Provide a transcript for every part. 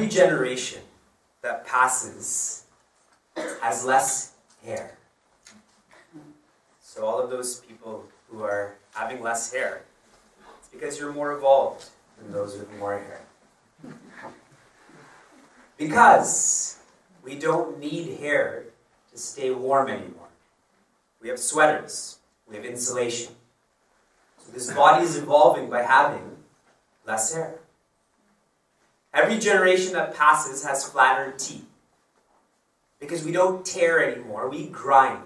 Every generation that passes has less hair. So, all of those people who are having less hair, it's because you're more evolved than those with more hair. Because we don't need hair to stay warm anymore. We have sweaters, we have insulation. So, this body is evolving by having less hair. Every generation that passes has flatter teeth. Because we don't tear anymore, we grind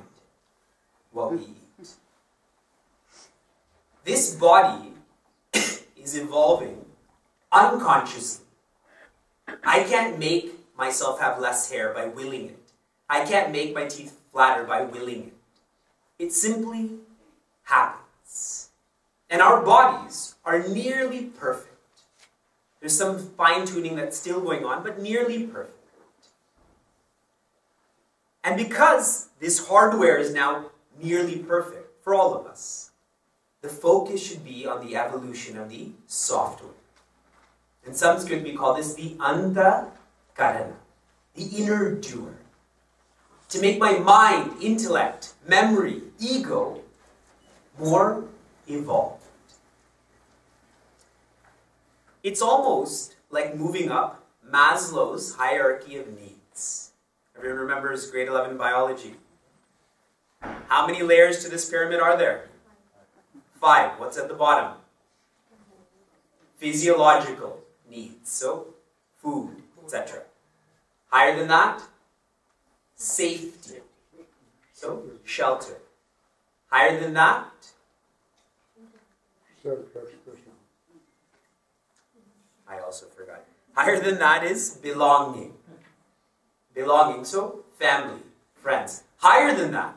what we eat. This body is evolving unconsciously. I can't make myself have less hair by willing it. I can't make my teeth flatter by willing it. It simply happens. And our bodies are nearly perfect. There's some fine tuning that's still going on, but nearly perfect. And because this hardware is now nearly perfect for all of us, the focus should be on the evolution of the software. In Sanskrit, we call this the anta karana, the inner doer. To make my mind, intellect, memory, ego more evolved. It's almost like moving up Maslow's hierarchy of needs. Everyone remembers grade 11 biology. How many layers to this pyramid are there? Five. What's at the bottom? Physiological needs. So, food, etc. Higher than that, safety. So, shelter. Higher than that, I also forgot. Higher than that is belonging. Belonging. So, family, friends. Higher than that,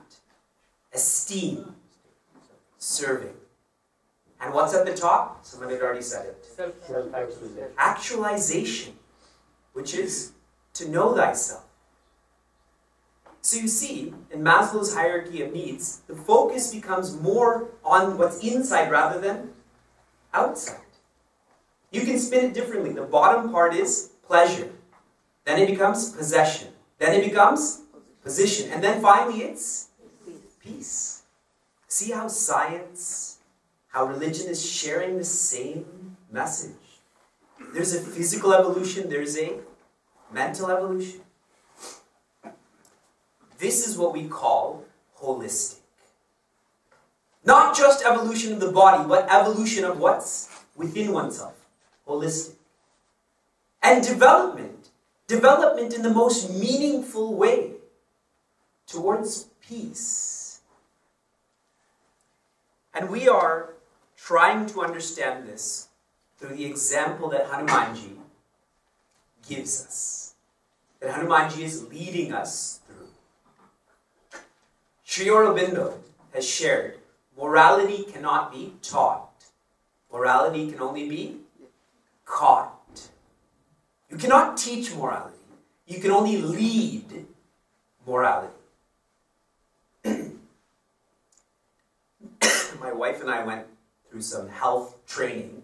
esteem, serving. And what's at the top? Someone had already said it. Actualization, which is to know thyself. So you see, in Maslow's hierarchy of needs, the focus becomes more on what's inside rather than outside. You can spin it differently. The bottom part is pleasure. Then it becomes possession. Then it becomes position. And then finally it's peace. See how science, how religion is sharing the same message. There's a physical evolution, there's a mental evolution. This is what we call holistic. Not just evolution of the body, but evolution of what's within oneself holistic. And development, development in the most meaningful way towards peace. And we are trying to understand this through the example that Hanumanji gives us, that Hanumanji is leading us through. Sri Aurobindo has shared morality cannot be taught, morality can only be caught. You cannot teach morality. You can only lead morality. My wife and I went through some health training,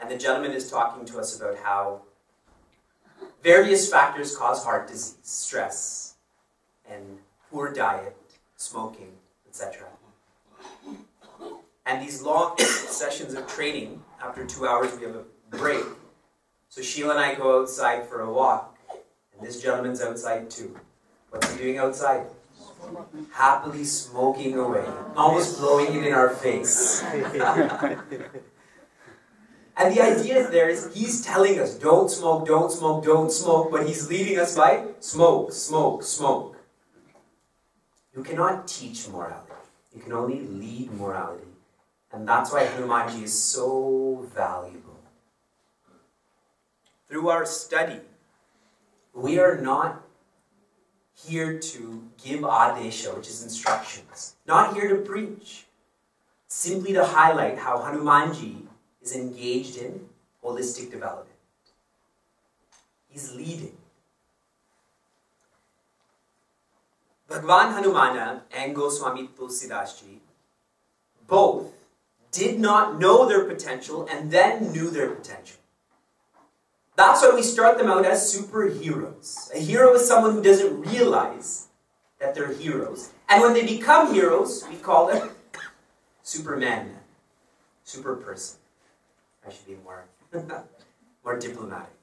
and the gentleman is talking to us about how various factors cause heart disease, stress, and poor diet, smoking, etc. And these long sessions of training, after two hours, we have a break. So Sheila and I go outside for a walk, and this gentleman's outside too. What's he doing outside? Happily smoking away, almost blowing it in our face. and the idea there is he's telling us, don't smoke, don't smoke, don't smoke, but he's leading us by smoke, smoke, smoke. You cannot teach morality. You can only lead morality. And that's why Hanumanji is so valuable through our study, we are not here to give adesha, which is instructions, not here to preach, simply to highlight how Hanumanji is engaged in holistic development. He's leading. Bhagwan Hanumana and Goswami Tulsidasji both did not know their potential and then knew their potential. That's why we start them out as superheroes. A hero is someone who doesn't realize that they're heroes. And when they become heroes, we call them superman, superperson. I should be more, more diplomatic.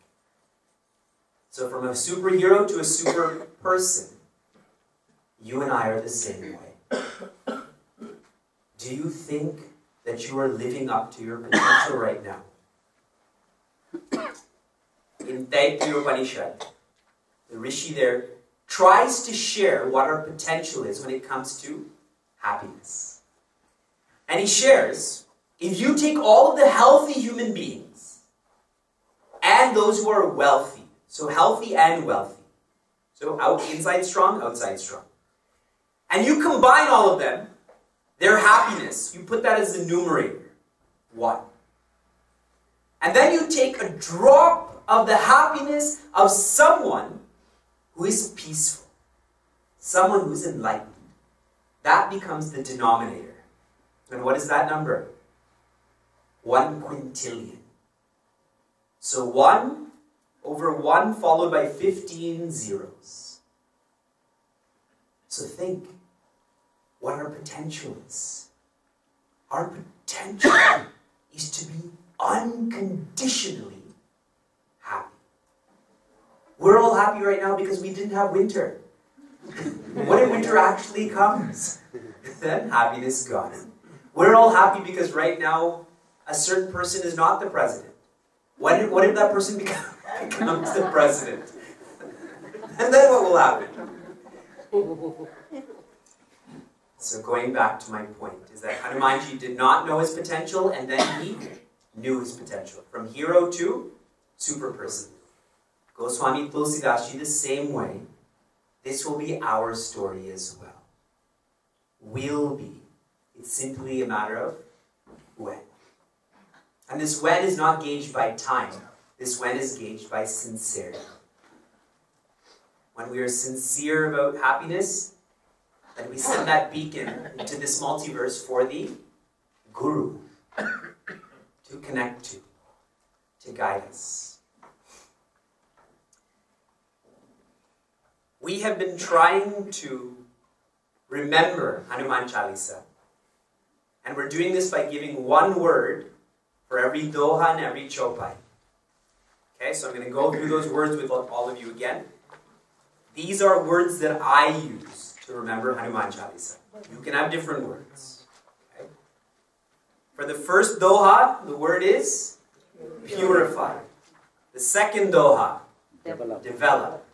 So from a superhero to a superperson, you and I are the same way. Do you think that you are living up to your potential right now? In Taittiriya Upanishad, the Rishi there tries to share what our potential is when it comes to happiness. And he shares if you take all of the healthy human beings and those who are wealthy, so healthy and wealthy. So out inside strong, outside strong. And you combine all of them, their happiness, you put that as the numerator. One. And then you take a drop of the happiness of someone who is peaceful, someone who's enlightened. That becomes the denominator. And what is that number? One quintillion. So one over 1 followed by 15 zeros. So think what our potential is. Our potential is to be unconditionally. We're all happy right now because we didn't have winter. what if winter actually comes? then happiness gone. We're all happy because right now a certain person is not the president. What if, what if that person becomes the president. And then what will happen? So going back to my point is that Hanumanji did not know his potential and then he knew his potential. From hero to super person. Goswami Tulsidasji the same way. This will be our story as well. Will be. It's simply a matter of when. And this when is not gauged by time. This when is gauged by sincerity. When we are sincere about happiness, then we send that beacon into this multiverse for the Guru to connect to, to guide us. We have been trying to remember Hanuman Chalisa. And we're doing this by giving one word for every doha and every chopai. Okay, so I'm going to go through those words with all of you again. These are words that I use to remember Hanuman Chalisa. You can have different words. Okay? For the first doha, the word is purify. The second doha, develop. develop.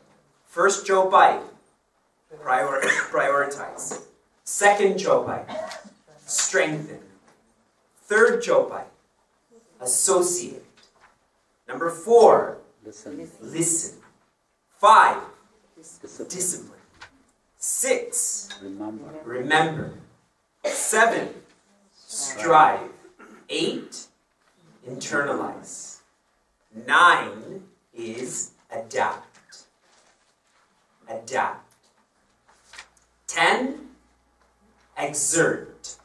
First chopai, prior, prioritize. Second chopai, strengthen. Third chopai, associate. Number four, listen. listen. Five, discipline. discipline. Six, remember. remember. Seven, strive. Eight, internalize. Nine is adapt. Adapt. Ten, exert.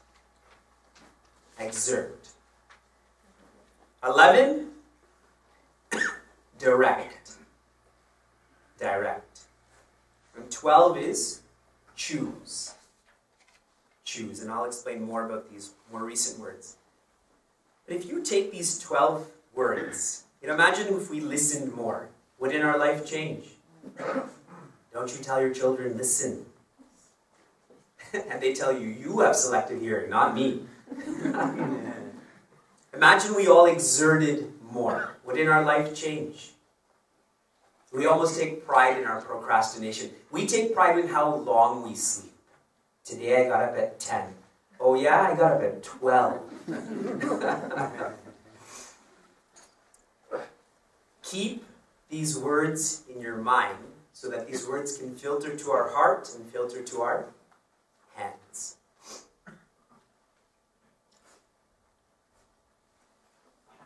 Exert. Eleven, direct. Direct. And 12 is choose. Choose. And I'll explain more about these more recent words. But if you take these 12 words, you know, imagine if we listened more. Wouldn't our life change? Don't you tell your children, listen. and they tell you, you have selective hearing, not me. Imagine we all exerted more. Wouldn't our life change? We almost take pride in our procrastination. We take pride in how long we sleep. Today I got up at 10. Oh yeah, I got up at 12. Keep these words in your mind so that these words can filter to our heart and filter to our hands.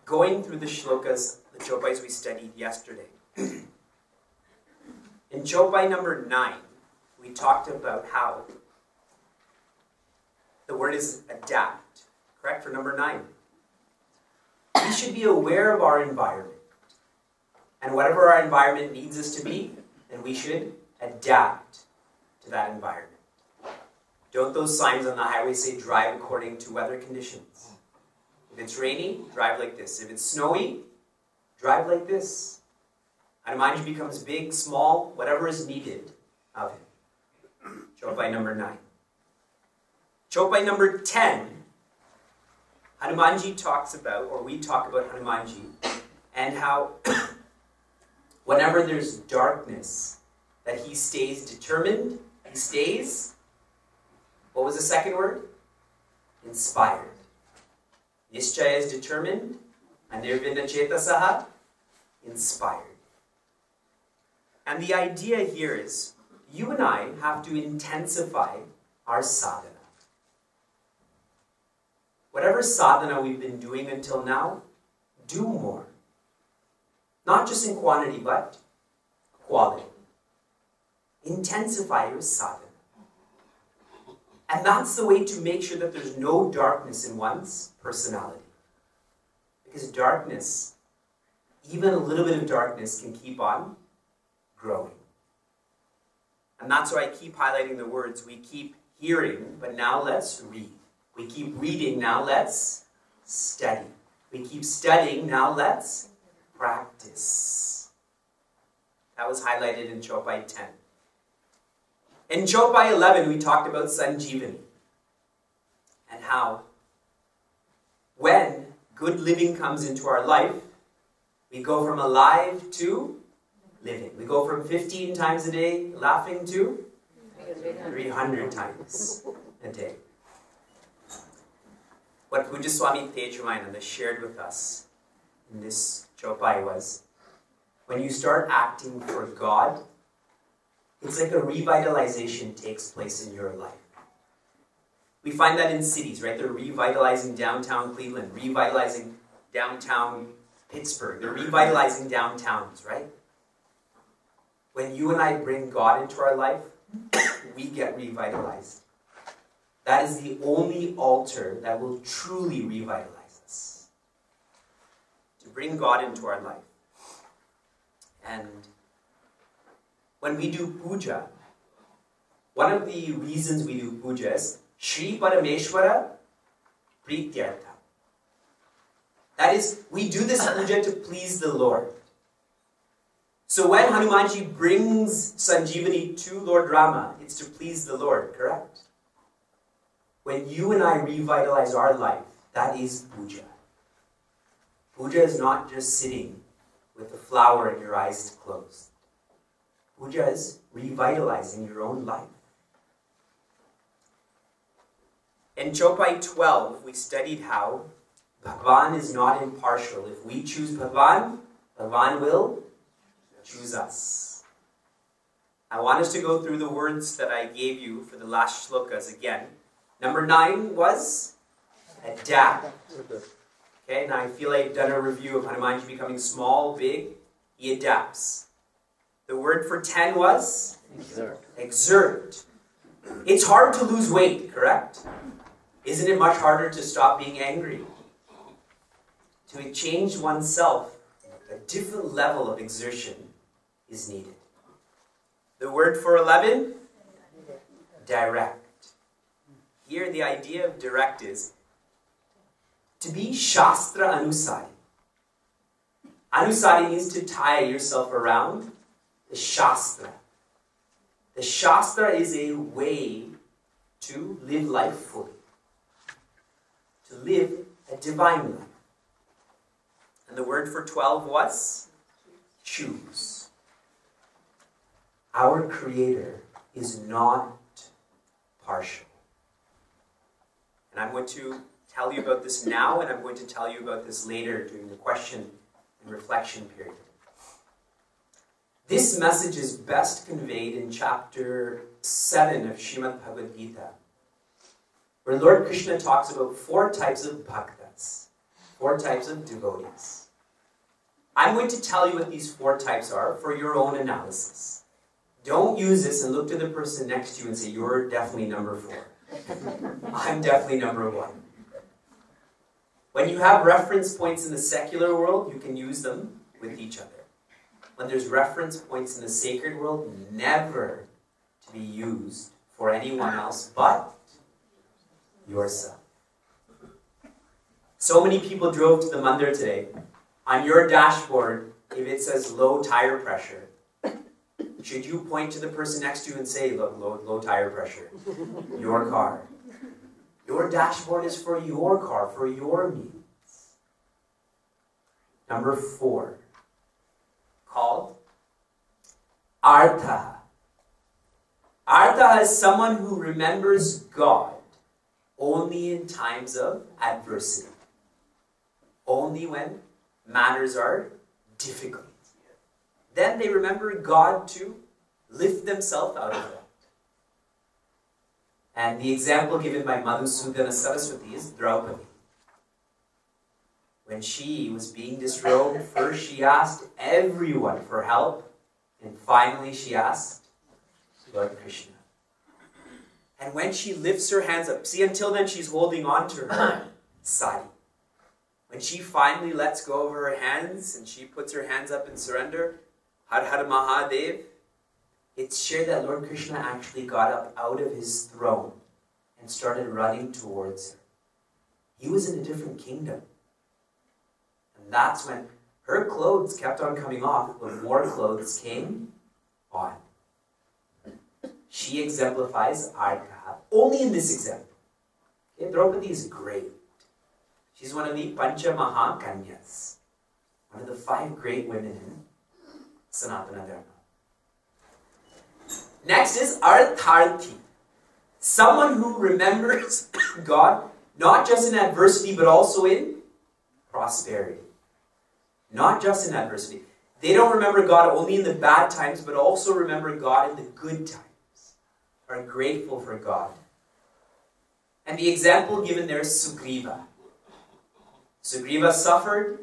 Going through the shlokas, the chopas we studied yesterday. In Chopai number 9, we talked about how the word is adapt, correct, for number 9. We should be aware of our environment. And whatever our environment needs us to be, then we should adapt to that environment. Don't those signs on the highway say drive according to weather conditions? If it's rainy, drive like this. If it's snowy, drive like this. Hanumanji becomes big, small, whatever is needed of him. Chopai number 9. Chopai number 10. Hanumanji talks about, or we talk about Hanumanji, and how whenever there's darkness, that he stays determined, he stays, what was the second word? Inspired. Nischaya is determined, and Nirvinna Chetasaha, inspired. And the idea here is you and I have to intensify our sadhana. Whatever sadhana we've been doing until now, do more. Not just in quantity, but quality. Intensify your sadhana. And that's the way to make sure that there's no darkness in one's personality. Because darkness, even a little bit of darkness, can keep on growing. And that's why I keep highlighting the words we keep hearing, but now let's read. We keep reading, now let's study. We keep studying, now let's practice. That was highlighted in Chopai 10. In Chopai 11, we talked about Sanjeevani and how when good living comes into our life, we go from alive to living. We go from 15 times a day laughing to 300 times a day. What Pujaswami Tejomayananda shared with us in this Chopai was when you start acting for God, it's like a revitalization takes place in your life. We find that in cities, right? They're revitalizing downtown Cleveland, revitalizing downtown Pittsburgh. They're revitalizing downtowns, right? When you and I bring God into our life, we get revitalized. That is the only altar that will truly revitalize bring God into our life. And when we do puja, one of the reasons we do puja is Shri Parameshwara Prityartha. That is, we do this puja to please the Lord. So when Hanumanji brings Sanjeevani to Lord Rama, it's to please the Lord, correct? When you and I revitalize our life, that is puja. Puja is not just sitting with the flower and your eyes closed. Puja is revitalizing your own life. In Chopai 12, we studied how Bhagwan is not impartial. If we choose Bhagwan, Bhagwan will choose us. I want us to go through the words that I gave you for the last shlokas again. Number nine was adapt. Okay, now I feel like I've done a review of Hanumanji becoming small, big. He adapts. The word for 10 was? Exert. Exert. It's hard to lose weight, correct? Isn't it much harder to stop being angry? To change oneself, a different level of exertion is needed. The word for 11? Direct. Here, the idea of direct is to be Shastra Anusari. Anusari means to tie yourself around the Shastra. The Shastra is a way to live life fully, to live a divine life. And the word for 12 was choose. Our Creator is not partial. And I'm going to tell you about this now, and I'm going to tell you about this later during the question and reflection period. This message is best conveyed in chapter 7 of Srimad Bhagavad Gita, where Lord Krishna talks about four types of bhaktas, four types of devotees. I'm going to tell you what these four types are for your own analysis. Don't use this and look to the person next to you and say, You're definitely number four. I'm definitely number one. When you have reference points in the secular world, you can use them with each other. when there's reference points in the sacred world, never to be used for anyone else but yourself. So many people drove to the mandir today. On your dashboard, if it says low tire pressure, should you point to the person next to you and say, look, low, low tire pressure? Your car. Your dashboard is for your car, for your needs. Number four, called Artha. Artha is someone who remembers God only in times of adversity, only when matters are difficult. Then they remember God to lift themselves out of that. And the example given by Madhusudana Saraswati is Draupadi. When she was being disrobed, first she asked everyone for help, and finally she asked Lord Krishna. And when she lifts her hands up, see, until then she's holding on to her sari. When she finally lets go of her hands and she puts her hands up in surrender, Har Har Mahadev, it's shared that Lord Krishna actually got up out of his throne and started running towards her. He was in a different kingdom. And that's when her clothes kept on coming off, but more clothes came on. She exemplifies Artha only in this example. Okay, Draupadi is great. She's one of the Pancha Mahakanyas, one of the five great women in Sanatana Dharma. Next is Artharthi, someone who remembers God not just in adversity but also in prosperity. Not just in adversity. They don't remember God only in the bad times but also remember God in the good times. Are grateful for God. And the example given there is Sugriva. Sugriva suffered.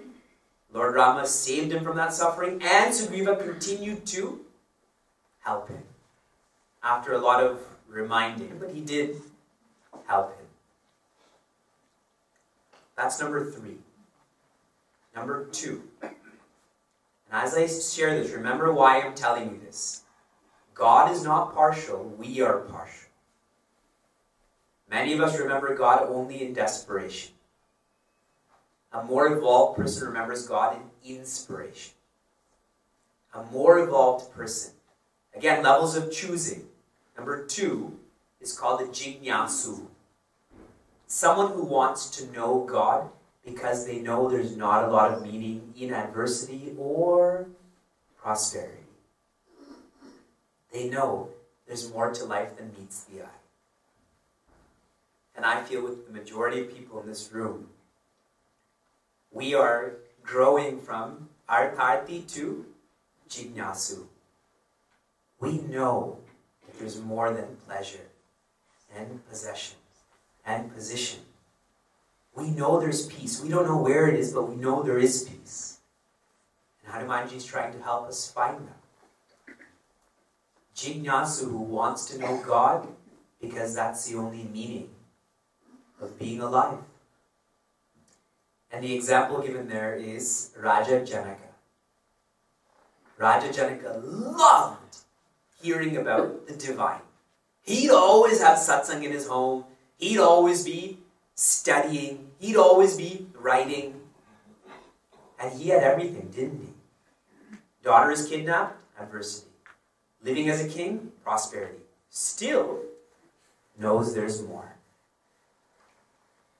Lord Rama saved him from that suffering, and Sugriva continued to help him after a lot of reminding, but he did help him. That's number three. Number two. And as I share this, remember why I'm telling you this. God is not partial, we are partial. Many of us remember God only in desperation. A more evolved person remembers God in inspiration. A more evolved person. Again, levels of choosing. Number two is called the jignasu. Someone who wants to know God because they know there's not a lot of meaning in adversity or prosperity. They know there's more to life than meets the eye. And I feel with the majority of people in this room, we are growing from artharthi to jignasu. We know there's more than pleasure and possessions and position. We know there's peace. We don't know where it is, but we know there is peace. And Hanumanji is trying to help us find that. Jignasu, who wants to know God because that's the only meaning of being alive. And the example given there is Raja Janaka. Raja Janaka loved hearing about the divine. He'd always have satsang in his home. He'd always be studying. He'd always be writing. And he had everything, didn't he? Daughter is kidnapped, adversity. Living as a king, prosperity. Still knows there's more.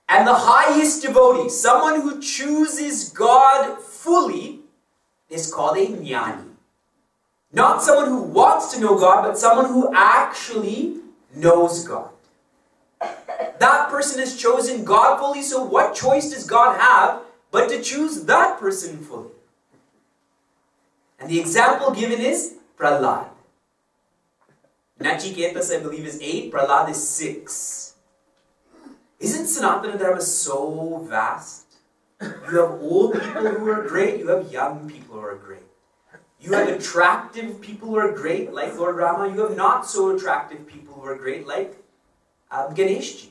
And the highest devotee, someone who chooses God fully, is called a jnani. Not someone who wants to know God, but someone who actually knows God. That person has chosen God fully, so what choice does God have but to choose that person fully? And the example given is Prahlad. Nachiketas, I believe, is eight, Prahlad is six. Isn't Sanatana Dharma so vast? You have old people who are great, you have young people who are great. You have attractive people who are great, like Lord Rama. You have not so attractive people who are great, like um, Ganeshji.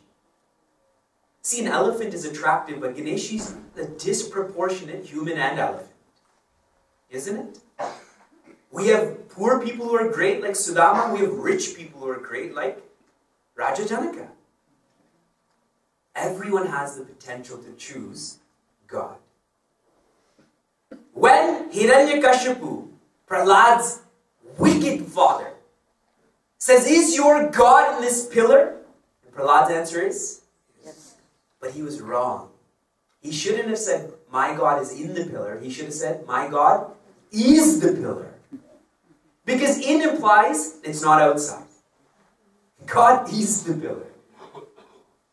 See, an elephant is attractive, but Ganeshji's a disproportionate human and elephant. Isn't it? We have poor people who are great like Sudama. We have rich people who are great like Raja Janaka. Everyone has the potential to choose God. When Hiranyakashipu, Prahlad's wicked father, says, Is your God in this pillar? And Prahlad's answer is, Yes. But he was wrong. He shouldn't have said, My God is in the pillar. He should have said, My God is the pillar. Because in implies it's not outside. God is the pillar.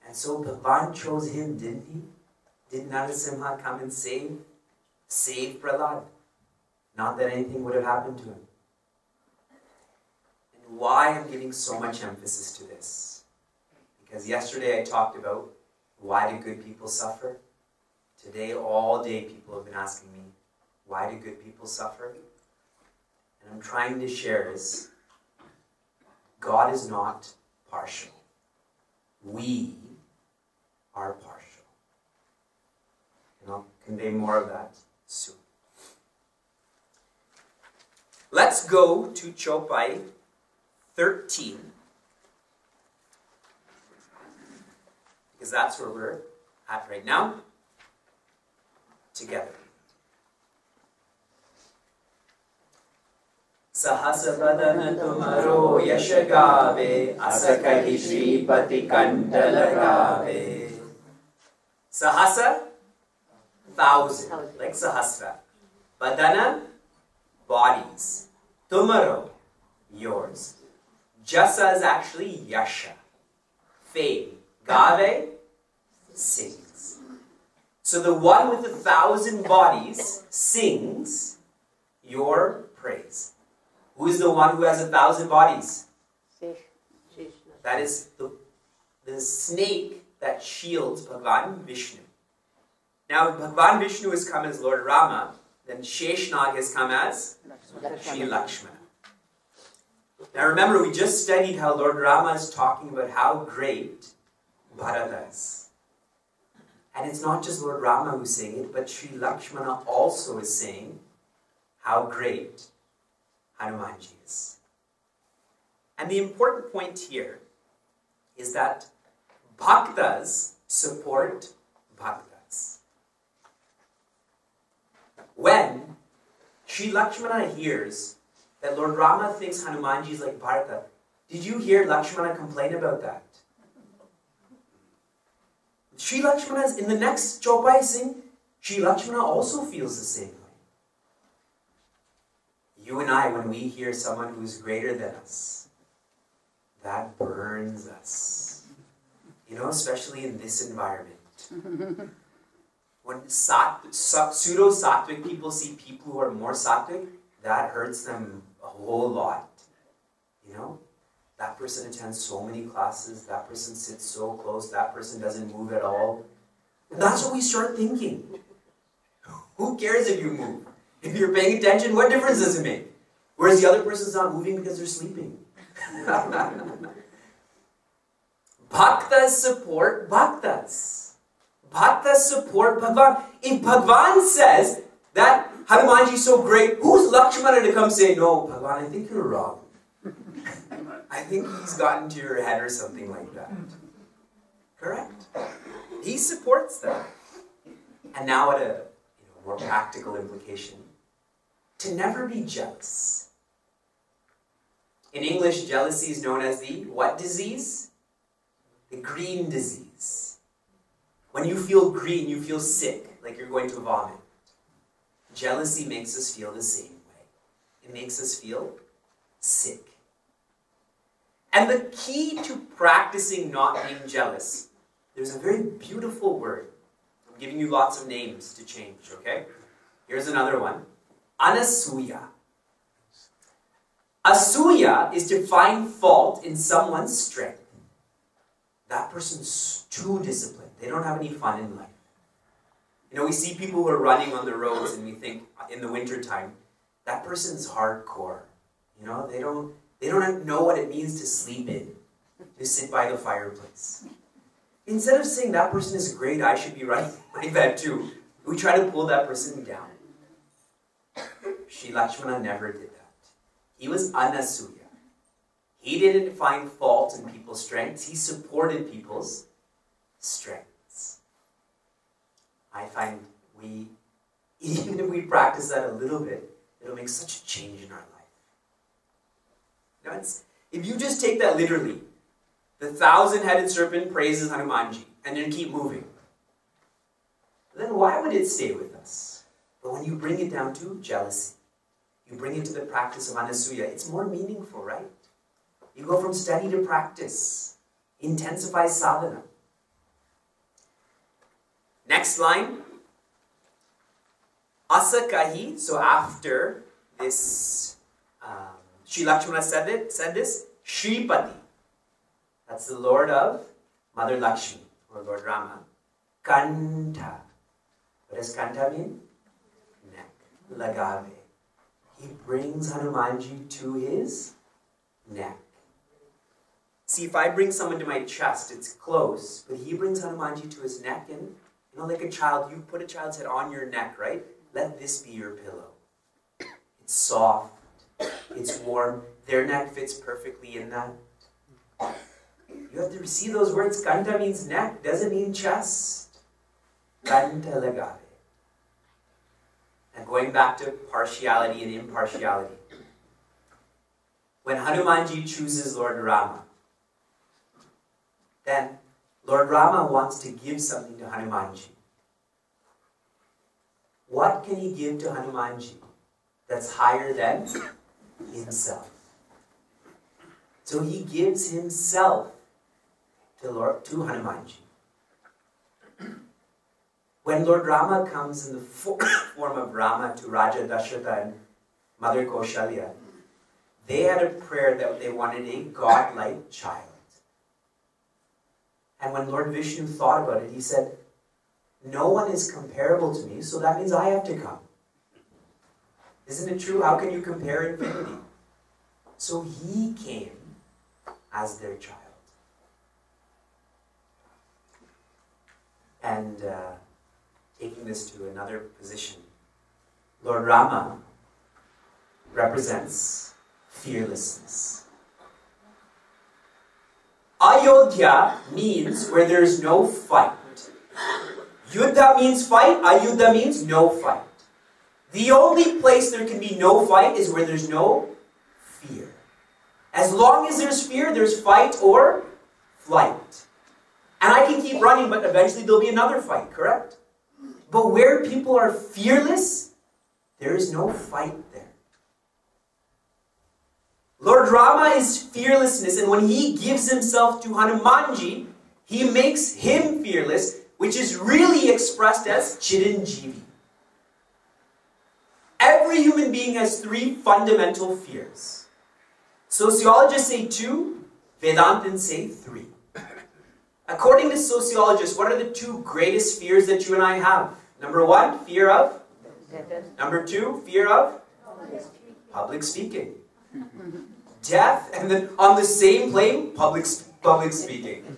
And so Bhagwan chose him, didn't he? Did Narasimha come and save? Save Prahlad. Not that anything would have happened to him. And why I'm giving so much emphasis to this? Because yesterday I talked about why do good people suffer? Today, all day, people have been asking me, why do good people suffer? And I'm trying to share is God is not partial. We are partial. And I'll convey more of that soon. Let's go to Chopai 13. Because that's where we're at right now. Together. सहसवदन तुमरो यश गावे अस कहि श्रीपति कंठ लगावे Sahasa, thousand, Thousand. like Sahasra. Badana, bodies. Tumaro, yours. Jasa is actually Yasha, fame. Gave, sings. So the one with a thousand bodies sings your praise. Who is the one who has a thousand bodies? That is the, the snake that shields Bhagavan Vishnu. Now, Bhagavan Vishnu has come as Lord Rama, then Sheshnag has come as Sri Lakshmana. Now remember, we just studied how Lord Rama is talking about how great Bharata is. And it's not just Lord Rama who's saying it, but Sri Lakshmana also is saying how great Hanumanji is. And the important point here is that bhaktas support bhaktas. When Sri Lakshmana hears that Lord Rama thinks Hanumanji is like Bharata, did you hear Lakshmana complain about that? Sri Lakshmana is in the next Chopai Singh, Sri Lakshmana also feels the same way. You and I, when we hear someone who's greater than us, that burns us. You know, especially in this environment. when sat, sa- pseudo sattvic people see people who are more sattvic, that hurts them a whole lot. You know? That person attends so many classes, that person sits so close, that person doesn't move at all. And that's what we start thinking. Who cares if you move? If you're paying attention, what difference does it make? Whereas the other person's not moving because they're sleeping. Bhaktas support bhaktas. Bhaktas support Bhagwan. If Bhagwan says that Hanumanji is so great, who's Lakshmana to come say, no, Bhagwan, I think you're wrong. I think he's gotten to your head or something like that. Correct? He supports that. And now at a you know, more practical implication, to never be jealous. In English, jealousy is known as the what disease? The green disease. When you feel green, you feel sick, like you're going to vomit. Jealousy makes us feel the same way. It makes us feel sick. And the key to practicing not being jealous, there's a very beautiful word. I'm giving you lots of names to change, okay? Here's another one Anasuya. Asuya is to find fault in someone's strength. That person's too disciplined. They don't have any fun in life. You know, we see people who are running on the roads and we think uh, in the wintertime, that person's hardcore. You know, they don't they don't know what it means to sleep in, to sit by the fireplace. Instead of saying that person is great, I should be running like that too, we try to pull that person down. Sri Lakshmana never did that. He was anasuya. He didn't find fault in people's strengths, he supported people's strengths. I find we, even if we practice that a little bit, it'll make such a change in our life. Now if you just take that literally, the thousand headed serpent praises Hanumanji and then keep moving, then why would it stay with us? But when you bring it down to jealousy, you bring it to the practice of anasuya, it's more meaningful, right? You go from study to practice, intensify sadhana. Next line. Asakahi, so after this, um, Sri Lakshmana said, it, said this, Shripati, that's the Lord of Mother Lakshmi, or Lord Rama. Kanta, what does Kanta mean? Neck. Lagave. He brings Hanumanji to his neck. See, if I bring someone to my chest, it's close, but he brings Hanumanji to his neck, and know, like a child, you put a child's head on your neck, right? Let this be your pillow. It's soft, it's warm. Their neck fits perfectly in that. You have to see those words. Kanta means neck, doesn't mean chest. Kanta lagave. And going back to partiality and impartiality. When Hanumanji chooses Lord Rama, then Lord Rama wants to give something to Hanumanji. What can he give to Hanumanji that's higher than himself? So he gives himself to Lord to Hanumanji. When Lord Rama comes in the form of Rama to Raja Dasharatha and Mother Kaushalya, they had a prayer that they wanted a godlike child. And when Lord Vishnu thought about it, he said, No one is comparable to me, so that means I have to come. Isn't it true? How can you compare infinity? So he came as their child. And uh, taking this to another position, Lord Rama represents fearlessness. Ayodhya means where there is no fight. Yuddha means fight, Ayuddha means no fight. The only place there can be no fight is where there's no fear. As long as there's fear, there's fight or flight. And I can keep running, but eventually there'll be another fight, correct? But where people are fearless, there is no fight there. Lord Rama is fearlessness, and when he gives himself to Hanumanji, he makes him fearless, which is really expressed as Chiranjeevi. Every human being has three fundamental fears. Sociologists say two, Vedantins say three. According to sociologists, what are the two greatest fears that you and I have? Number one, fear of? Number two, fear of? Public speaking death, and then on the same plane, public, public speaking.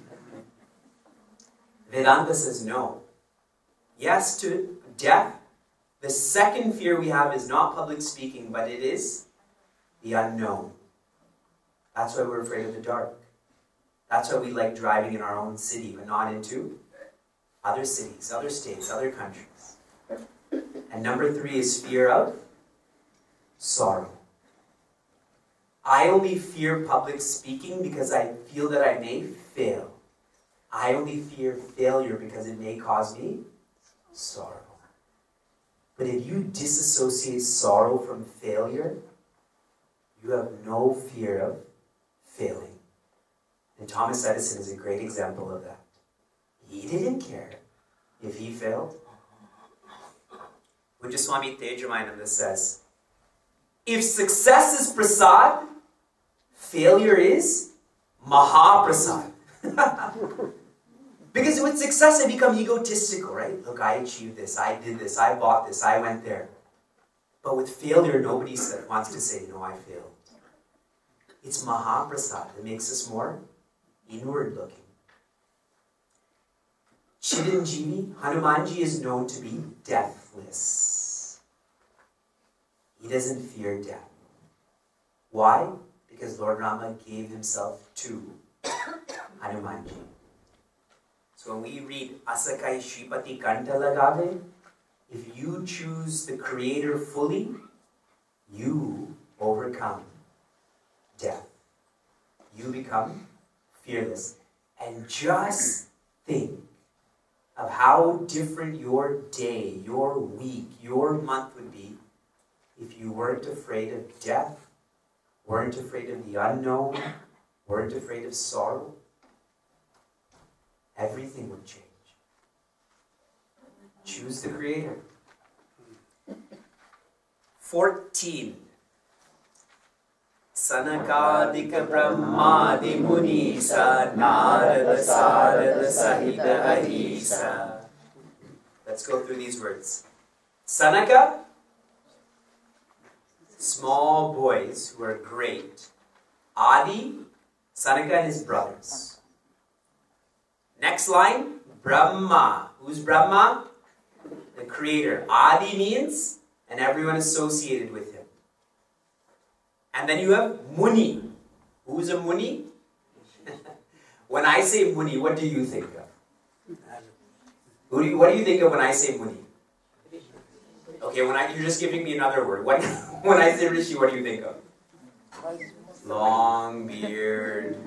Vedanta says no. Yes to death. The second fear we have is not public speaking, but it is the unknown. That's why we're afraid of the dark. That's why we like driving in our own city, but not into other cities, other states, other countries. And number three is fear of sorrow. I only fear public speaking because I feel that I may fail. I only fear failure because it may cause me sorrow. But if you disassociate sorrow from failure, you have no fear of failing. And Thomas Edison is a great example of that. He didn't care if he failed. Pujyaswami Tejomayananda says, if success is prasad, Failure is Mahaprasad. because with success, I become egotistical, right? Look, I achieved this, I did this, I bought this, I went there. But with failure, nobody wants to say, no, I failed. It's Mahaprasad that makes us more inward looking. Chiranjeevi, Hanumanji is known to be deathless. He doesn't fear death. Why? Because Lord Rama gave himself to Hanumanji. So when we read Asakai Shripati Kanta Lagave, if you choose the Creator fully, you overcome death. You become fearless. And just think of how different your day, your week, your month would be if you weren't afraid of death, weren't afraid of the unknown, weren't afraid of sorrow. Everything would change. Choose the Creator. 14. Sanakadika Brahmadi Munisa Narada Sarada Sahita Ahisa. Let's go through these words. Sanaka, small boys who are great. Adi, Sanaka and his brothers. Next line, Brahma. Who's Brahma? The creator. Adi means, and everyone associated with him. And then you have Muni. Who's a Muni? when I say Muni, what do you think of? Who do you, what do you think of when I say Muni? Okay, when I, you're just giving me another word. When, when I say Rishi, what do you think of? Long beard,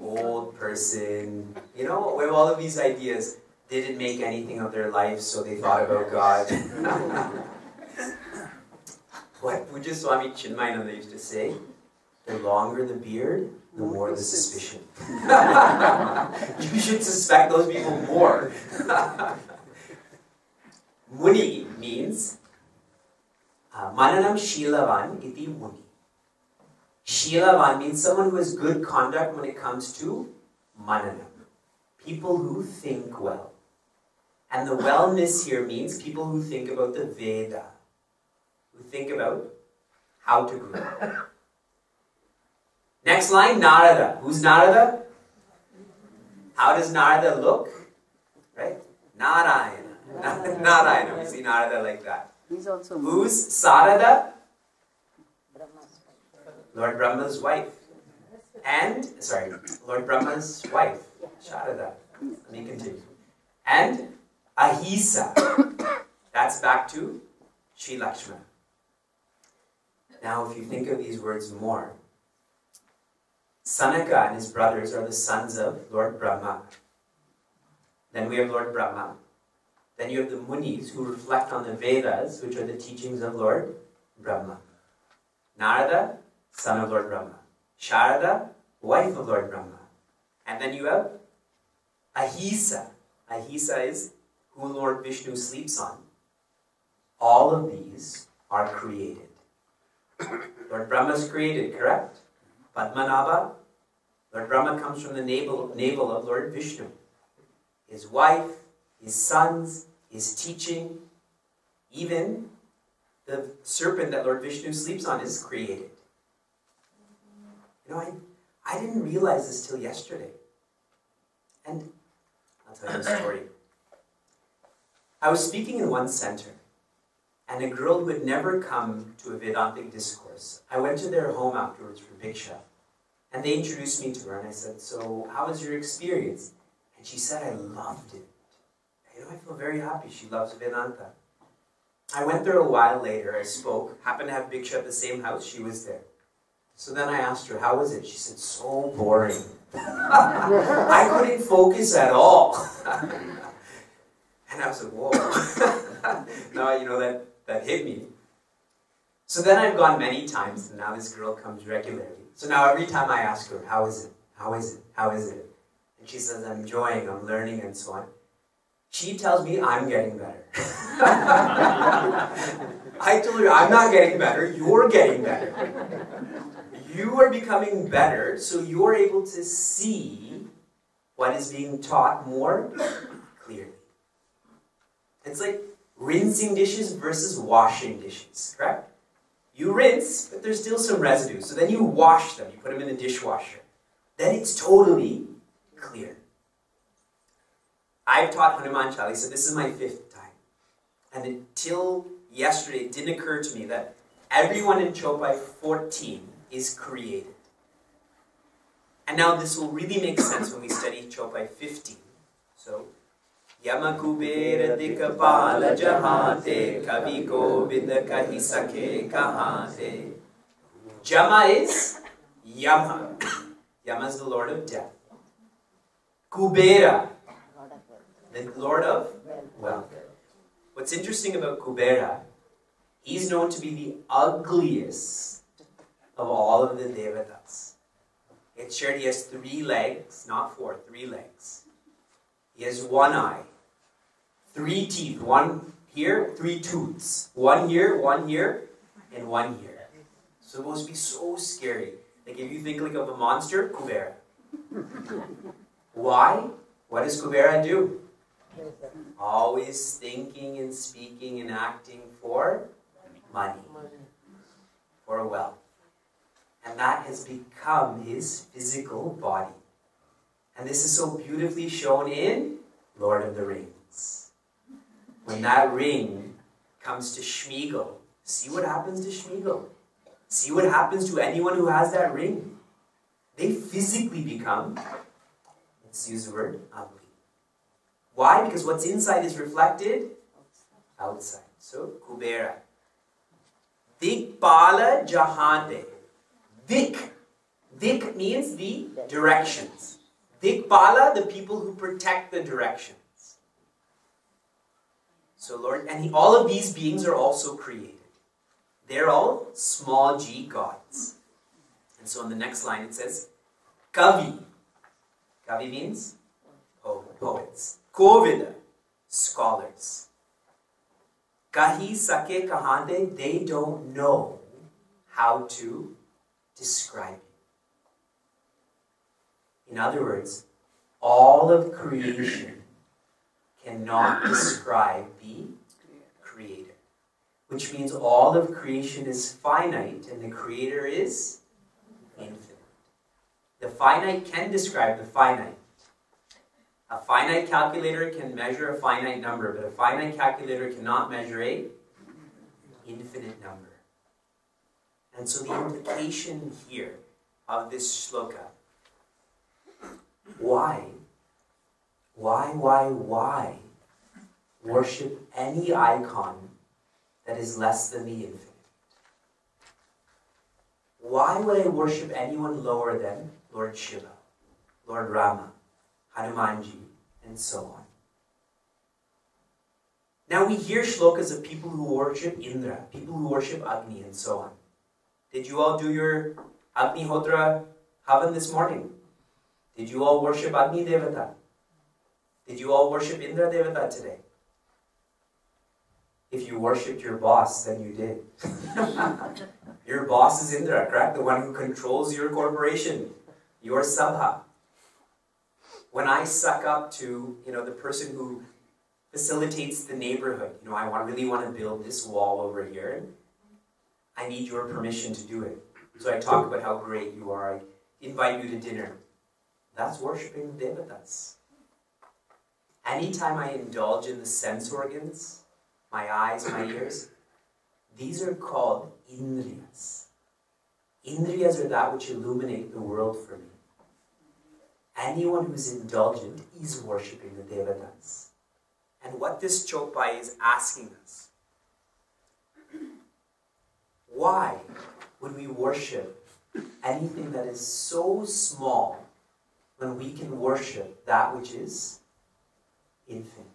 old person. You know, we have all of these ideas. Didn't make anything of their life, so they thought about God. what Pujya Swami Chinmayananda used to say, the longer the beard, the more the suspicion. you should suspect those people more. Muni means Mananam Shilavan iti Muni. Shilavan means someone who has good conduct when it comes to Mananam. People who think well. And the wellness here means people who think about the Veda, who think about how to grow. Next line, Narada. Who's Narada? How does Narada look? Right? Narayana. Narayana. We see Narada like that. He's also Who's Sarada? Lord Brahma's wife. And, sorry, Lord Brahma's wife, Sharada. Let me continue. And Ahisa. That's back to Sri Lakshmana. Now, if you think of these words more, Sanaka and his brothers are the sons of Lord Brahma. Then we have Lord Brahma. Then you have the Munis who reflect on the Vedas, which are the teachings of Lord Brahma. Narada, son of Lord Brahma. Sharada, wife of Lord Brahma. And then you have Ahisa. Ahisa is who Lord Vishnu sleeps on. All of these are created. Lord Brahma is created, correct? Padmanabha, Lord Brahma comes from the navel, navel of Lord Vishnu. His wife, his sons, his teaching, even the serpent that Lord Vishnu sleeps on is created. You know, I, I didn't realize this till yesterday. And I'll tell you a story. I was speaking in one center, and a girl who had never come to a Vedantic discourse, I went to their home afterwards for Bhiksha, and they introduced me to her, and I said, So, how was your experience? And she said, I loved it. You know, I feel very happy. She loves Vedanta. I went there a while later. I spoke. Happened to have Bhiksha at the same house. She was there. So then I asked her, how was it? She said, so boring. I couldn't focus at all. and I was like, whoa. now, you know, that, that hit me. So then I've gone many times, and now this girl comes regularly. So now every time I ask her, how is it? How is it? How is it? And she says, I'm enjoying, I'm learning, and so on. She tells me I'm getting better. I told her, I'm not getting better, you're getting better. You are becoming better, so you're able to see what is being taught more clearly. It's like rinsing dishes versus washing dishes, correct? You rinse, but there's still some residue. So then you wash them, you put them in the dishwasher. Then it's totally clear. I've taught Hanuman Chalisa, this is my fifth time. And until yesterday, it didn't occur to me that everyone in Chopai 14 is created. And now this will really make sense when we study Chopai 15. So, Yama Kubera Dikapala Jahante Kavi Kovida Kahi Sake Kahante. Jama is Yama. Yama is the Lord of Death. Kubera. The Lord of Wealth. What's interesting about Kubera, he's known to be the ugliest of all of the Devatas. It's shared he has three legs, not four, three legs. He has one eye, three teeth, one here, three tooths. One here, one here, and one here. So it must be so scary. Like if you think like of a monster, Kubera. Why? What does Kubera do? Always thinking and speaking and acting for money, for wealth. And that has become his physical body. And this is so beautifully shown in Lord of the Rings. When that ring comes to Smeagol, see what happens to Smeagol. See what happens to anyone who has that ring. They physically become, let's use the word, ugly. Why? Because what's inside is reflected outside. So, Kubera. Dikpala Jahante. Dik. Dik means the directions. Dikpala, the people who protect the directions. So, Lord, and he, all of these beings are also created. They're all small g gods. And so, on the next line, it says, Kavi. Kavi means po- poets. Kovida, scholars. Kahi sake kahande, they don't know how to describe you. In other words, all of creation cannot describe the creator. Which means all of creation is finite and the creator is infinite. The finite can describe the finite. A finite calculator can measure a finite number, but a finite calculator cannot measure a infinite number. And so the implication here of this shloka, why, why, why, why worship any icon that is less than the infinite? Why would I worship anyone lower than Lord Shiva, Lord Rama, Hanumanji, and so on? Now we hear shlokas of people who worship Indra, people who worship Agni, and so on. Did you all do your Agni Hotra Havan this morning? Did you all worship Agni Devata? Did you all worship Indra Devata today? If you worshipped your boss, then you did. your boss is Indra, correct? The one who controls your corporation, your sabha. When I suck up to, you know, the person who facilitates the neighborhood, you know, I want, really want to build this wall over here. I need your permission to do it. So I talk about how great you are. I invite you to dinner. That's worshiping the devatas. Anytime I indulge in the sense organs, my eyes, my ears, these are called indriyas. Indriyas are that which illuminate the world for me. Anyone who's indulgent is worshipping the devatas. And what this chopai is asking us why would we worship anything that is so small when we can worship that which is infinite?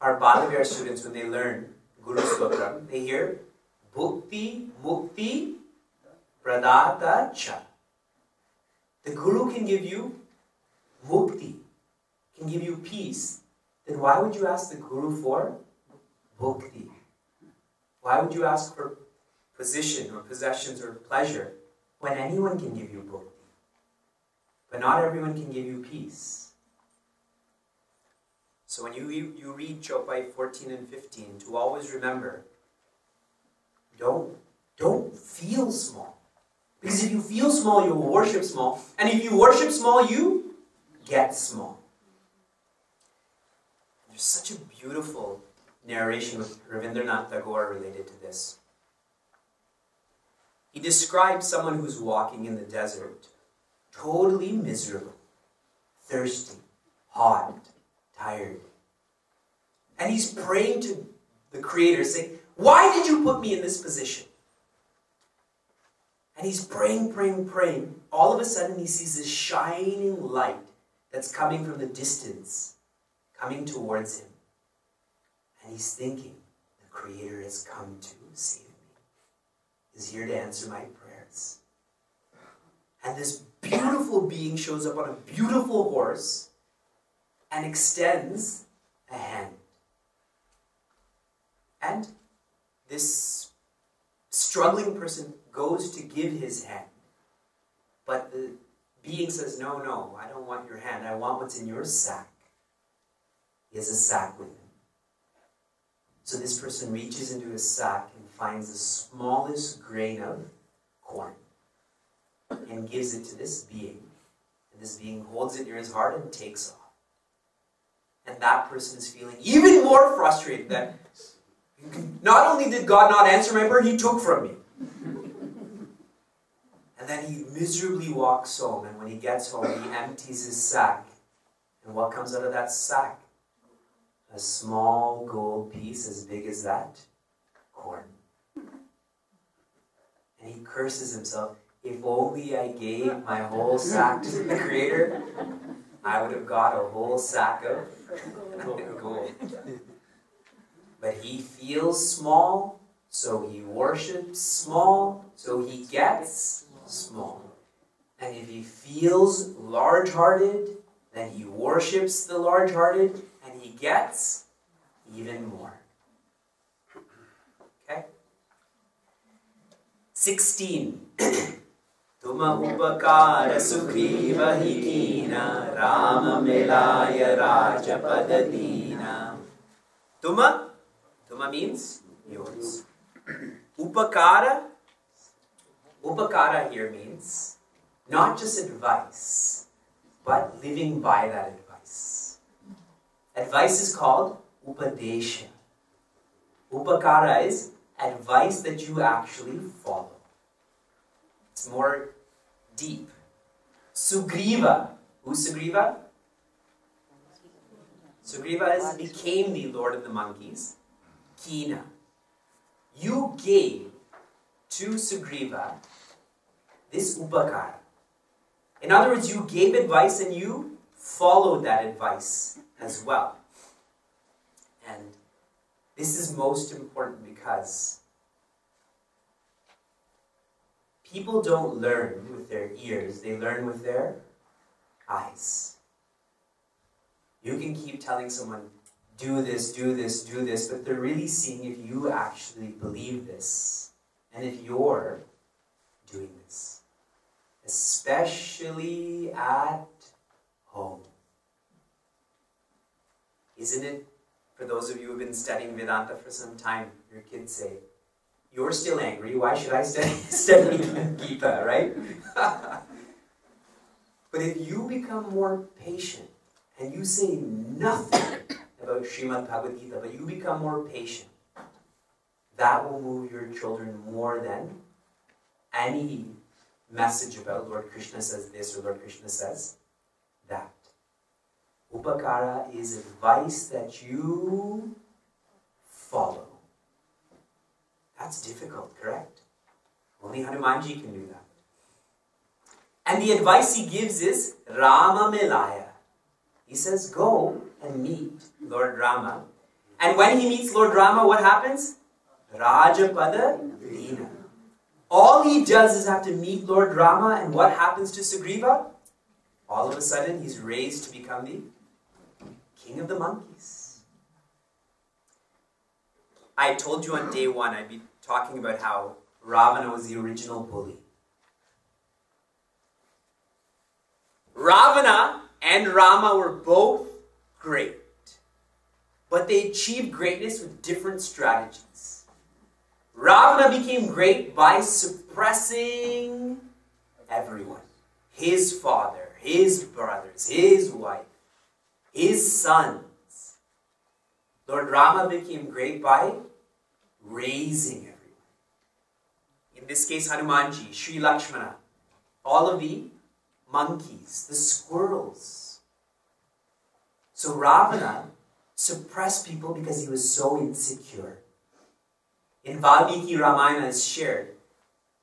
Our Bala Vihar students, when they learn Guru Stotram, they hear Bhukti, Mukti, Pradata Cha. The Guru can give you mukti, can give you peace. Then why would you ask the Guru for bhukti? Why would you ask for position or possessions or pleasure when anyone can give you bhukti? But not everyone can give you peace. So when you, you read Chopai 14 and 15, to always remember, don't, don't feel small. Because if you feel small, you will worship small. And if you worship small, you get small. There's such a beautiful narration with Ravindranath Tagore related to this. He describes someone who's walking in the desert, totally miserable, thirsty, hot, tired. And he's praying to the Creator, saying, Why did you put me in this position? And he's praying, praying, praying. All of a sudden, he sees this shining light that's coming from the distance, coming towards him. And he's thinking, the Creator has come to save me. He's here to answer my prayers. And this beautiful being shows up on a beautiful horse and extends a hand. And this struggling person goes to give his hand. But the being says, No, no, I don't want your hand. I want what's in your sack. He has a sack with him. So this person reaches into his sack and finds the smallest grain of corn and gives it to this being. And this being holds it near his heart and takes off. And that person is feeling even more frustrated that not only did God not answer my prayer, he took from me. And then he miserably walks home, and when he gets home, he empties his sack. And what comes out of that sack? A small gold piece as big as that corn. And he curses himself. If only I gave my whole sack to the Creator, I would have got a whole sack of gold. But he feels small, so he worships small, so he gets small. And if he feels large hearted, then he worships the large hearted and he gets even more. Okay? 16. Tuma upakara sugriva hikina Rama melaya raja padadina. Tuma, Tuma means yours. Upakara Upakara here means not just advice, but living by that advice. Advice is called upadesha. Upakara is advice that you actually follow. It's more deep. Sugriva. Who's Sugriva? Sugriva is, became the lord of the monkeys. Kina. You gave to Sugriva this upakara. In other words, you gave advice and you followed that advice as well. And this is most important because people don't learn with their ears, they learn with their eyes. You can keep telling someone, do this, do this, do this, but they're really seeing if you actually believe this and if you're doing this, especially at home. Isn't it, for those of you who have been studying Vedanta for some time, your kids say, You're still angry, why should I study, study Gita, right? but if you become more patient and you say nothing about Srimad Bhagavad Gita, but you become more patient, that will move your children more than any message about Lord Krishna says this or Lord Krishna says that. Upakara is advice that you follow. That's difficult, correct? Only Hanumanji can do that. And the advice he gives is Rama Milaya. He says, Go and meet Lord Rama. And when he meets Lord Rama, what happens? Rajapada Lina. All he does is have to meet Lord Rama, and what happens to Sugriva? All of a sudden, he's raised to become the king of the monkeys. I told you on day one I'd be talking about how Ravana was the original bully. Ravana and Rama were both great, but they achieved greatness with different strategies. Ravana became great by suppressing everyone his father, his brothers, his wife, his sons. Lord Rama became great by raising everyone. in this case Hanumanji, Sri Lakshmana, all of the monkeys, the squirrels. So Ravana suppressed people because he was so insecure. In Valmiki Ramayana is shared.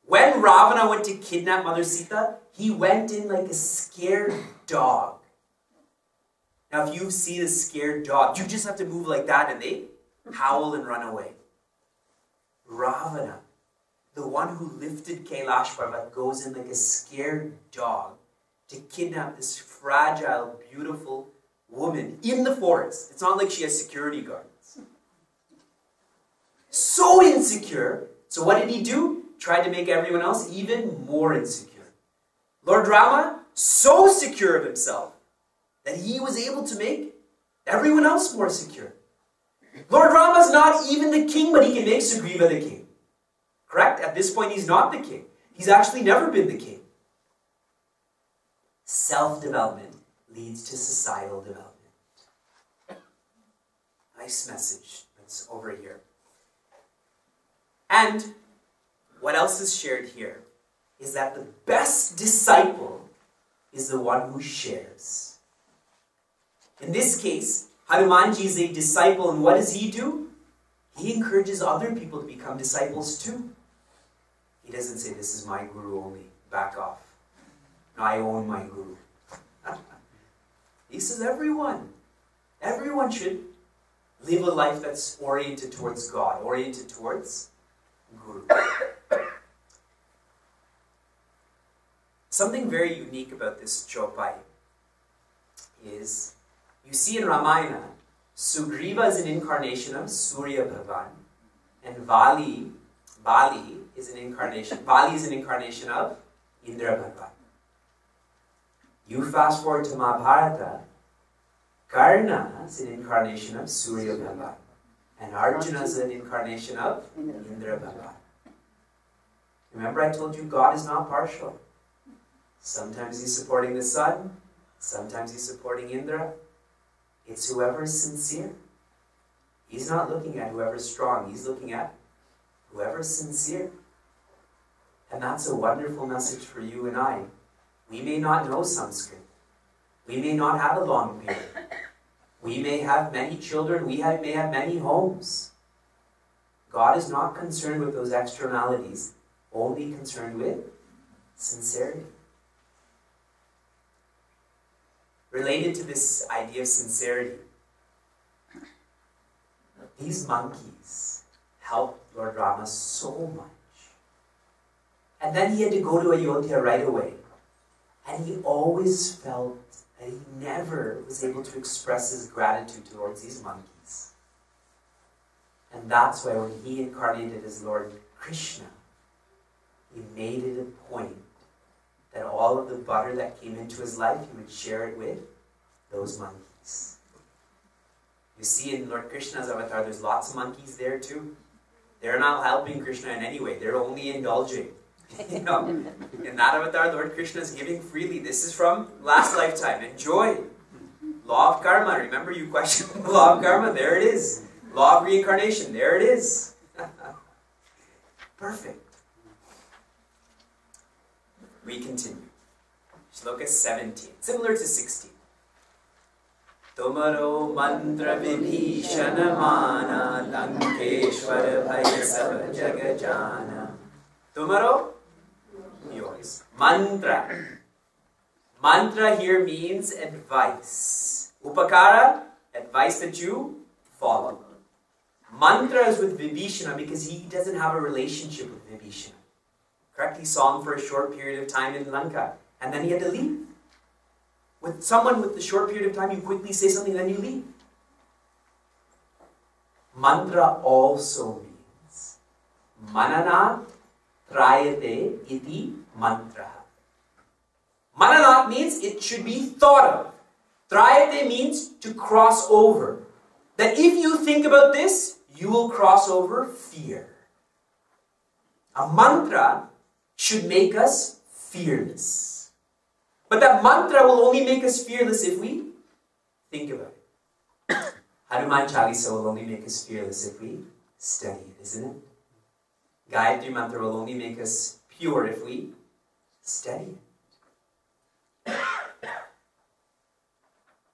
When Ravana went to kidnap Mother Sita, he went in like a scared dog. Now, if you see a scared dog, you just have to move like that and they howl and run away. Ravana, the one who lifted Kailash Parvat, goes in like a scared dog to kidnap this fragile, beautiful woman in the forest. It's not like she has security guards. So insecure. So what did he do? Tried to make everyone else even more insecure. Lord Rama, so secure of himself that he was able to make everyone else more secure. Lord Rama is not even the king, but he can make Sugriva the king. Correct? At this point, he's not the king. He's actually never been the king. Self development leads to societal development. Nice message that's over here. And what else is shared here is that the best disciple is the one who shares. In this case, Hanumanji is a disciple, and what does he do? He encourages other people to become disciples too. He doesn't say, This is my guru only, back off. I own my guru. he says, Everyone. Everyone should live a life that's oriented towards God, oriented towards Something very unique about this Chopai is you see in Ramayana, Sugriva is an incarnation of Surya Bhagan, and Vali, Bali is an incarnation. Vali is an incarnation of Indra Bhagan. You fast forward to Mahabharata, Karna is an incarnation of Surya Bhagan, and Arjuna is an incarnation of Indra Bhagan. Remember, I told you God is not partial. Sometimes he's supporting the sun, sometimes he's supporting Indra. It's whoever is sincere. He's not looking at whoever's strong, he's looking at whoever's sincere. And that's a wonderful message for you and I. We may not know Sanskrit. We may not have a long beard. We may have many children. We have, may have many homes. God is not concerned with those externalities, only concerned with sincerity. Related to this idea of sincerity, these monkeys helped Lord Rama so much. And then he had to go to Ayodhya right away. And he always felt that he never was able to express his gratitude towards these monkeys. And that's why when he incarnated as Lord Krishna, he made it a point that all of the butter that came into his life, he would share it with those monkeys. You see in Lord Krishna's avatar, there's lots of monkeys there too. They're not helping Krishna in any way, they're only indulging. you know, in that avatar, Lord Krishna is giving freely. This is from last lifetime. Enjoy. Law of karma. Remember, you questioned the law of karma. There it is. Law of reincarnation. There it is. Perfect. We continue. Shloka 17. Similar to 16. Tomaro mantra vibhishana mana lankeshwar bhaya sab jagajana. Tomaro yours. Mantra. Mantra here means advice. Upakara, advice that you follow. Mantra is with Vibhishana because he doesn't have a relationship with Vibhishana. Saw him for a short period of time in Lanka and then he had to leave. With someone with a short period of time, you quickly say something, then you leave. Mantra also means manana trayate iti mantra. Mananat means it should be thought of. Trayate means to cross over. That if you think about this, you will cross over fear. A mantra should make us fearless. But that mantra will only make us fearless if we think about it. Hanuman Chalisa will only make us fearless if we study it, isn't it? Gayatri Mantra will only make us pure if we study it.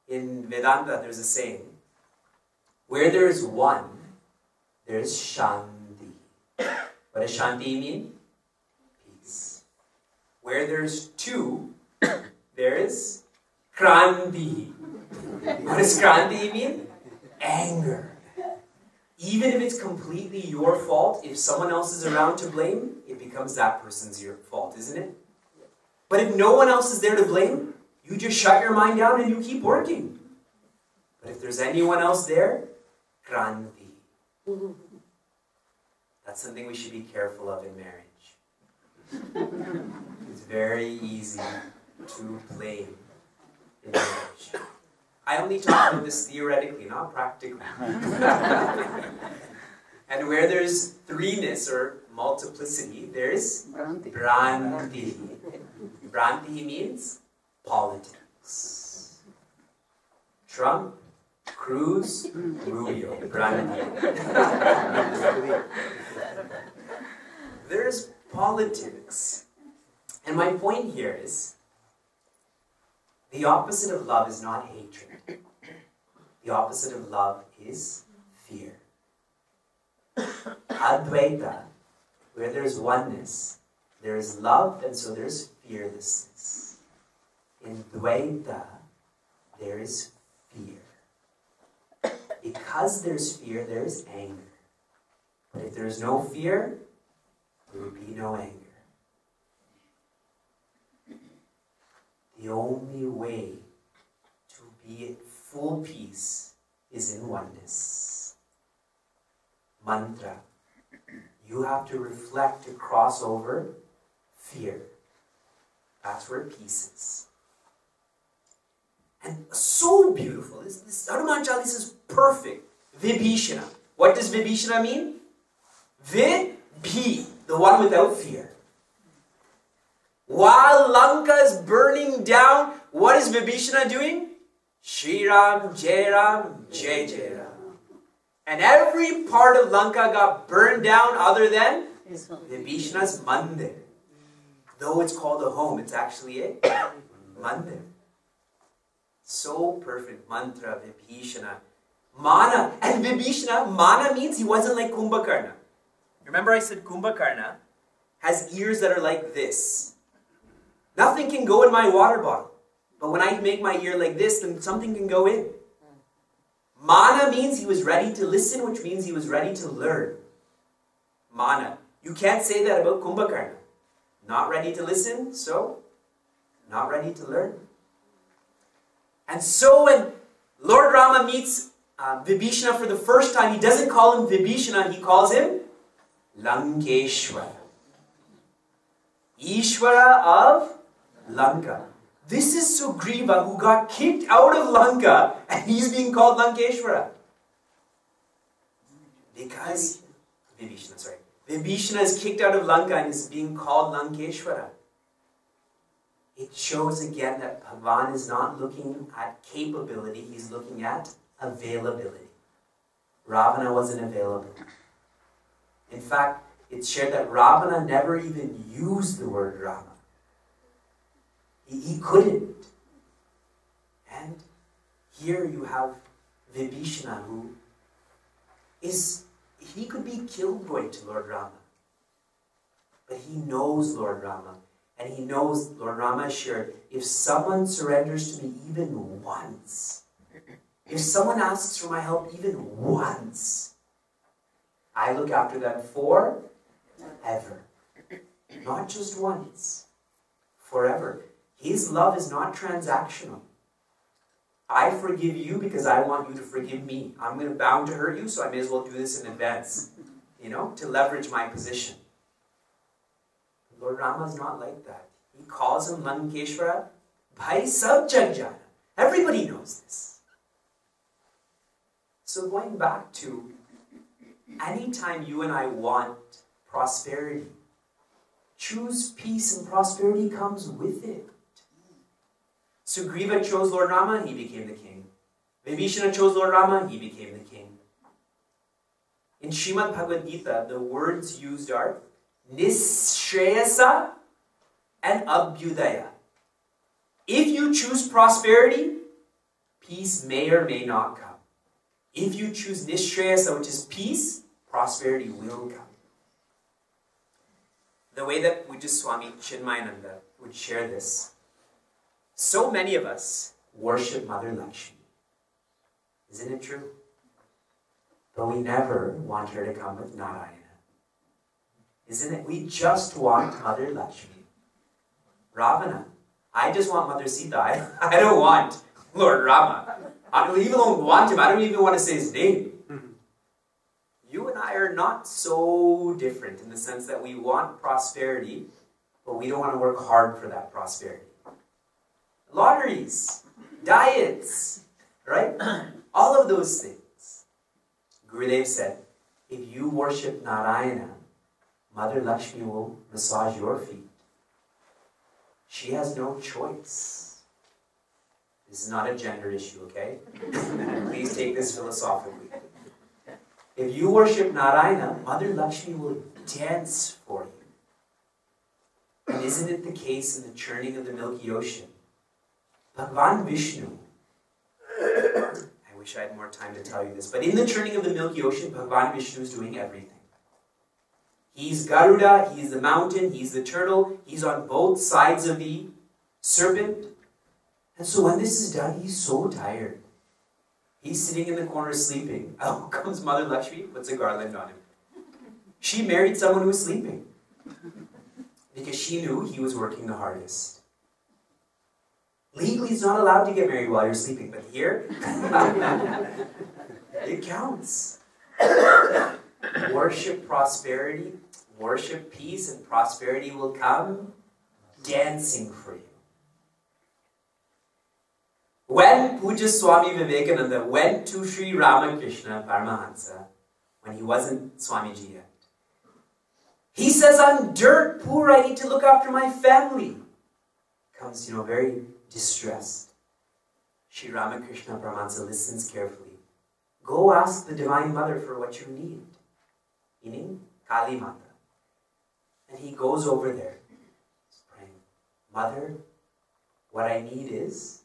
In Vedanta, there's a saying where there is one, there is Shanti. What does Shanti mean? Where there's two, there is Kranti. What does Kranti mean? Anger. Even if it's completely your fault, if someone else is around to blame, it becomes that person's your fault, isn't it? But if no one else is there to blame, you just shut your mind down and you keep working. But if there's anyone else there, Kranti. That's something we should be careful of in marriage. It's very easy to blame in marriage. I only talk about this theoretically, not practically. and where there's threeness or multiplicity, there's Bhranti. Branti. Branti means politics. Trump, Cruz, Rubio. Branti. There's politics. And my point here is the opposite of love is not hatred. The opposite of love is fear. Advaita, where there's oneness, there is love, and so there's fearlessness. In Dvaita, there is fear. Because there's fear, there is anger. But if there is no fear, there would be no anger. The only way to be at full peace is in oneness. Mantra. You have to reflect to cross over fear. That's where peace is. And so beautiful. This, this is perfect. Vibhishana. What does Vibhishana mean? Vibhi, the one without fear. While Lanka is burning down, what is Vibhishana doing? Shri Ram, Jai Ram, Jai Jai Ram. And every part of Lanka got burned down other than Vibhishana's mandir. Though it's called a home, it's actually a mandir. So perfect mantra, Vibhishana. Mana, and Vibhishana, Mana means he wasn't like Kumbhakarna. Remember I said Kumbhakarna has ears that are like this. Nothing can go in my water bottle. But when I make my ear like this, then something can go in. Mana means he was ready to listen, which means he was ready to learn. Mana. You can't say that about Kumbhakarna. Not ready to listen, so not ready to learn. And so when Lord Rama meets uh, Vibhishana for the first time, he doesn't call him Vibhishana, he calls him Lankeshwara. Ishvara of Lanka. This is Sugriva who got kicked out of Lanka and he's being called Lankeshwara. Because Vibhishana, sorry. Vibhishana is kicked out of Lanka and is being called Lankeshwara. It shows again that Bhagavan is not looking at capability, he's looking at availability. Ravana wasn't available. In fact, it's shared that Ravana never even used the word Rama. He, he couldn't. And here you have Vibhishana who is, he could be killed going to Lord Rama. But he knows Lord Rama. And he knows, Lord Rama sure, if someone surrenders to me even once, if someone asks for my help even once, I look after them forever. Not just once, forever. His love is not transactional. I forgive you because I want you to forgive me. I'm going to bound to hurt you, so I may as well do this in advance, you know, to leverage my position. Lord Rama is not like that. He calls him Lankeshwara, Bhai Sab. Everybody knows this. So going back to anytime you and I want prosperity, choose peace and prosperity comes with it. Sugriva chose Lord Rama, he became the king. Vibhishana chose Lord Rama, he became the king. In Srimad Bhagavad Gita, the words used are Nishreyasa and Abhyudaya. If you choose prosperity, peace may or may not come. If you choose Nishreyasa, which is peace, prosperity will come. The way that Swami Chinmayananda would share this, so many of us worship Mother Lakshmi. Isn't it true? But we never want her to come with Narayana. Isn't it? We just want Mother Lakshmi. Ravana. I just want Mother Sita. I, I don't want Lord Rama. I don't even want him. I don't even want to say his name. Are not so different in the sense that we want prosperity, but we don't want to work hard for that prosperity. Lotteries, diets, right? All of those things. Gurudev said, if you worship Narayana, Mother Lakshmi will massage your feet. She has no choice. This is not a gender issue, okay? Please take this philosophically. If you worship Narayana, Mother Lakshmi will dance for you. And isn't it the case in the churning of the Milky Ocean? Bhagavan Vishnu, I wish I had more time to tell you this, but in the churning of the Milky Ocean, Bhagavan Vishnu is doing everything. He's Garuda, he's the mountain, he's the turtle, he's on both sides of the serpent. And so when this is done, he's so tired. He's sitting in the corner sleeping. Out comes Mother Lakshmi, puts a garland on him. She married someone who was sleeping because she knew he was working the hardest. Legally, he's not allowed to get married while you're sleeping, but here, it counts. worship prosperity, worship peace, and prosperity will come dancing for you. When Pujya Swami Vivekananda went to Sri Ramakrishna Paramahansa, when he wasn't Swamiji yet, he says, I'm dirt poor, I need to look after my family. Comes, you know, very distressed. Sri Ramakrishna Paramahansa listens carefully. Go ask the Divine Mother for what you need. Meaning, Kali Mata. And he goes over there. Praying, Mother, what I need is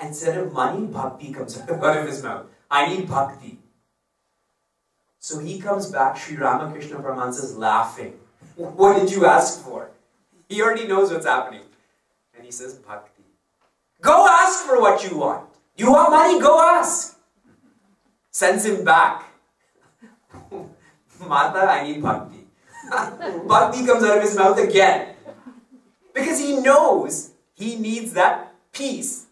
Instead of money, bhakti comes out of his mouth. I need bhakti. So he comes back, Sri Ramakrishna Paramahansa is laughing. What did you ask for? He already knows what's happening. And he says, Bhakti. Go ask for what you want. You want money? Go ask. Sends him back. Mata, I need bhakti. bhakti comes out of his mouth again. Because he knows he needs that peace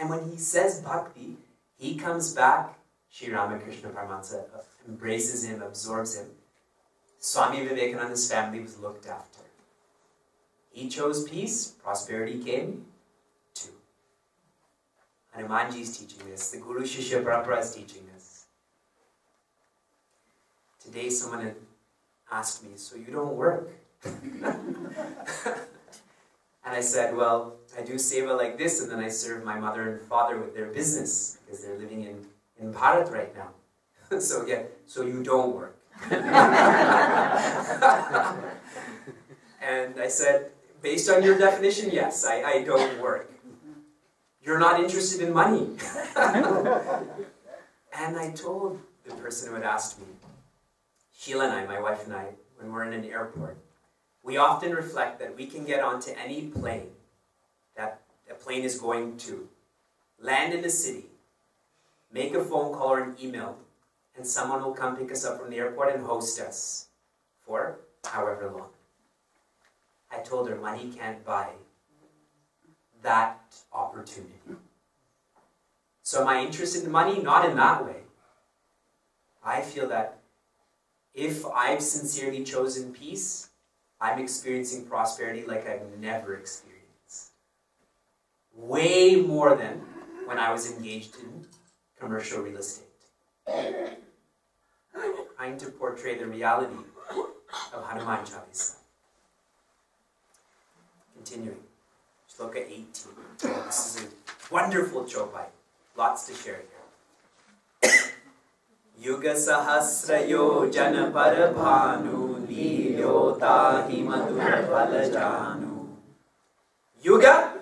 and when he says bhakti, he comes back, Sri Ramakrishna Paramahansa embraces him, absorbs him. Swami Vivekananda's family was looked after. He chose peace, prosperity came too. Hanumanji is teaching this, the Guru Shishya Parampara is teaching this. Today someone had asked me, so you don't work? And I said, well, I do seva like this, and then I serve my mother and father with their business, because they're living in, in Bharat right now. so yeah, so you don't work. and I said, based on your definition, yes, I, I don't work. You're not interested in money. and I told the person who had asked me, Sheila and I, my wife and I, when we're in an airport, we often reflect that we can get onto any plane that a plane is going to, land in a city, make a phone call or an email, and someone will come pick us up from the airport and host us for however long. I told her money can't buy that opportunity. So am I interested in money? Not in that way. I feel that if I've sincerely chosen peace, I'm experiencing prosperity like I've never experienced. Way more than when I was engaged in commercial real estate. Trying to portray the reality of Hanuman Chalisa. Continuing. Shloka 18. This is a wonderful chopai. Lots to share here. युगसहस्रयोजन परभानु लील्योता हि मधुरफलजानु Yuga,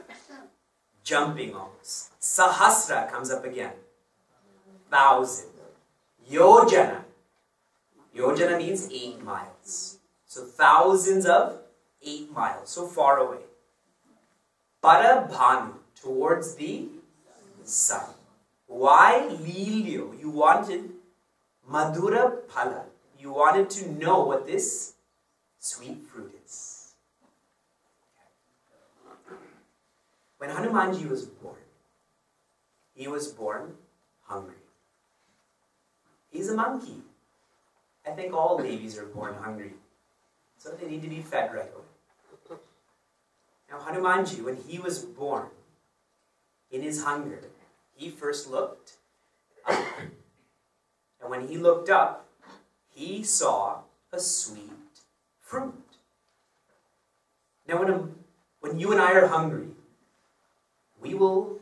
jumping almost. Sahasra comes up again. Thousand. Yojana. Yojana means eight miles. So thousands of eight miles. So far away. Parabhanu, towards the sun. Why Lilyo? You wanted Madura Phala. You wanted to know what this sweet fruit is. When Hanumanji was born, he was born hungry. He's a monkey. I think all babies are born hungry. So they need to be fed right away. Now, Hanumanji, when he was born, in his hunger, he first looked up. And when he looked up, he saw a sweet fruit. Now, when, a, when you and I are hungry, we will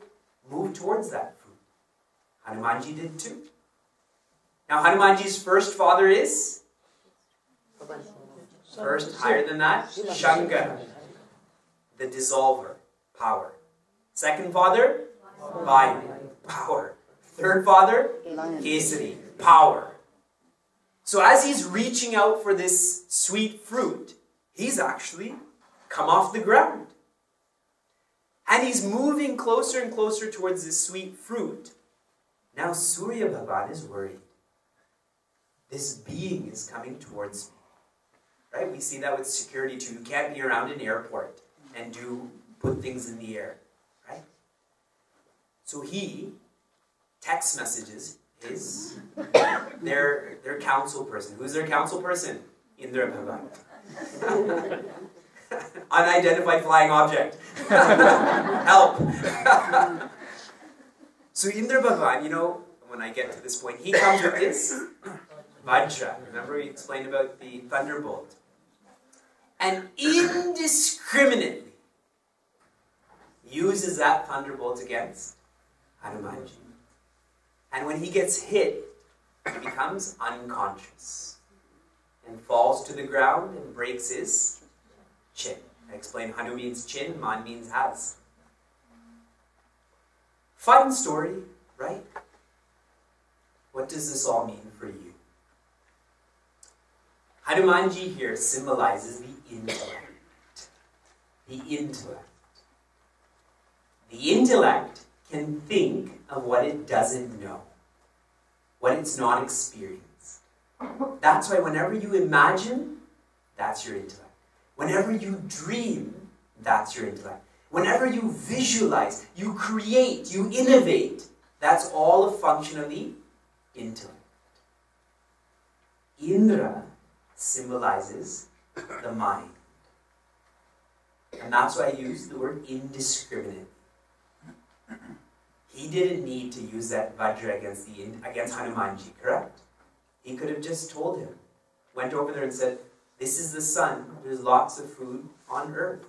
move towards that fruit. Hanumanji did too. Now, Hanumanji's first father is? First, higher than that, Shankar, the dissolver, power. Second father, Vayu, power. Third father, Kesari, power. So as he's reaching out for this sweet fruit, he's actually come off the ground. And he's moving closer and closer towards this sweet fruit. Now Surya Bhagavan is worried. This being is coming towards me. Right? We see that with security too. You can't be around an airport and do put things in the air. Right? So he text messages his their their council person. Who's their council person? Indra Bhagavan. Unidentified flying object. Help. so Indra Bhagavan, you know, when I get to this point, he comes with this Vajra. Remember we explained about the thunderbolt. And indiscriminately uses that thunderbolt against Hanumanji. And when he gets hit, he becomes unconscious and falls to the ground and breaks his chin. I explained Hanu means chin, Man means has. Fun story, right? What does this all mean for you? Hanumanji here symbolizes the intellect. The intellect. The intellect can think of what it doesn't know, what it's not experienced. That's why whenever you imagine, that's your intellect. Whenever you dream, that's your intellect. Whenever you visualize, you create, you innovate, that's all a function of the intellect. Indra symbolizes the mind. And that's why I use the word indiscriminate. He didn't need to use that Vajra against, the, against Hanumanji, correct? He could have just told him, went over there and said, This is the sun, there's lots of food on earth.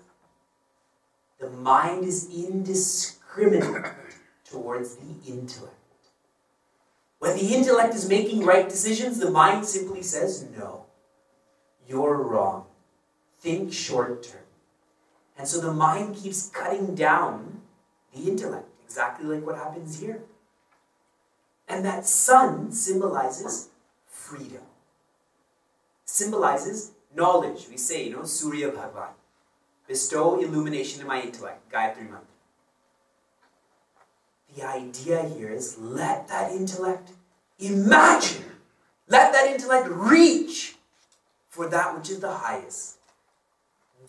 The mind is indiscriminate towards the intellect. When the intellect is making right decisions, the mind simply says, No, you're wrong. Think short term. And so the mind keeps cutting down the intellect, exactly like what happens here. And that sun symbolizes freedom, symbolizes knowledge. We say, you know, Surya Bhagavan. Bestow illumination in my intellect, Gayatri Mantra. The idea here is let that intellect imagine, let that intellect reach for that which is the highest.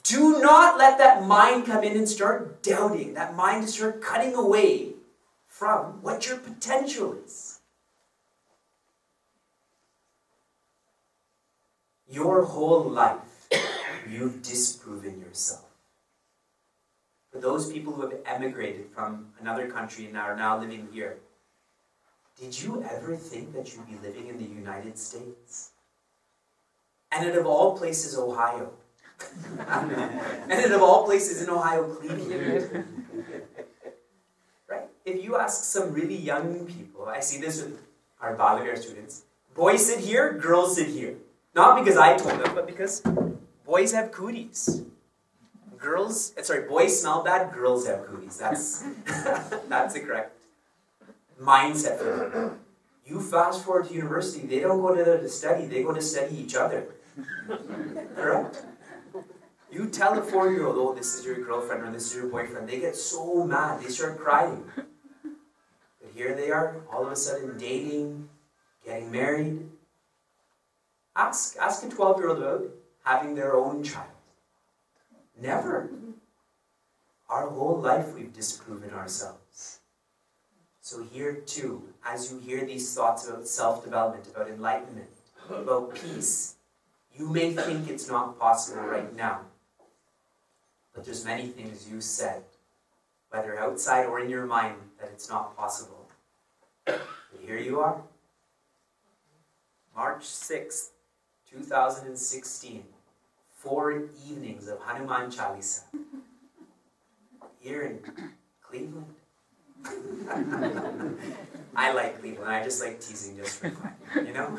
Do not let that mind come in and start doubting, that mind to start cutting away from what your potential is. Your whole life, you've disproven yourself. For those people who have emigrated from another country and are now living here, did you ever think that you'd be living in the United States? And out of all places, Ohio. and of all places in Ohio, Cleveland. right? If you ask some really young people, I see this with our Bala Vihar students, Boys sit here, girls sit here. Not because I told them, but because boys have cooties. Girls, eh, sorry, boys smell bad, girls have cooties. That's that's the correct mindset for them. You fast forward to university, they don't go there to study, they go to study each other. Correct? You tell a four year old, oh, this is your girlfriend or this is your boyfriend, they get so mad, they start crying. But here they are, all of a sudden dating, getting married. Ask, ask a 12 year old about having their own child. Never. Our whole life we've disproven ourselves. So, here too, as you hear these thoughts about self development, about enlightenment, about peace, you may think it's not possible right now. But there's many things you said, whether outside or in your mind, that it's not possible. But here you are. March 6th, 2016. Four evenings of Hanuman Chalisa. Here in Cleveland. I like Cleveland. I just like teasing just for fun, you know?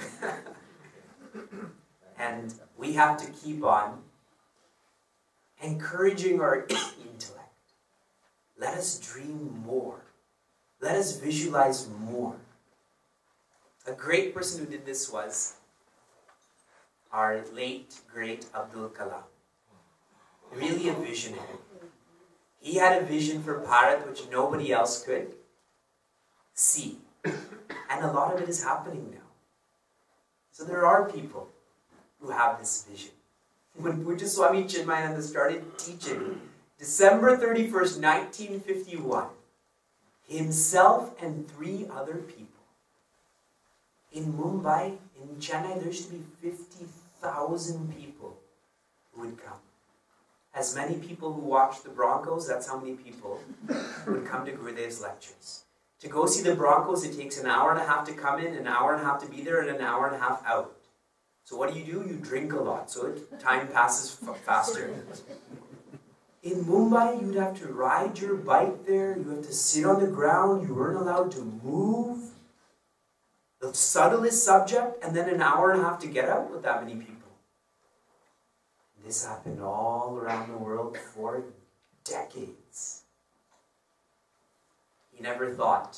and we have to keep on encouraging our intellect. Let us dream more. Let us visualize more. A great person who did this was our late, great Abdul Kalam. Really a visionary. He had a vision for Bharat which nobody else could see. And a lot of it is happening now. So there are people who have this vision. When Pujya Swami Chinmayananda started teaching, December 31st, 1951, himself and three other people. In Mumbai, in Chennai, there used to be 50,000 people who would come. As many people who watch the Broncos, that's how many people would come to Gurudev's lectures. To go see the Broncos, it takes an hour and a half to come in, an hour and a half to be there, and an hour and a half out. So what do you do? You drink a lot, so time passes faster. In Mumbai, you'd have to ride your bike there, you have to sit on the ground, you weren't allowed to move. The subtlest subject, and then an hour and a half to get out with that many people. This happened all around the world for decades. He never thought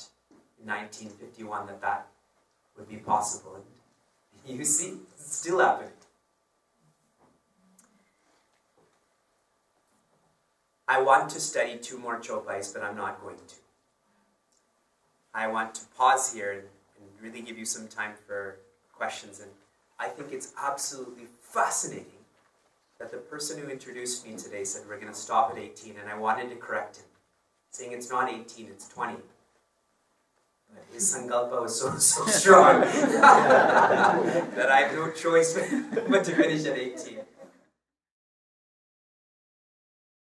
in 1951 that that would be possible. You see, it's still happening. I want to study two more chopais, but I'm not going to. I want to pause here and, and really give you some time for questions. And I think it's absolutely fascinating that the person who introduced me today said we're going to stop at 18, and I wanted to correct him, saying it's not 18, it's 20. His sankalpa was so, so strong that I have no choice but to finish at 18.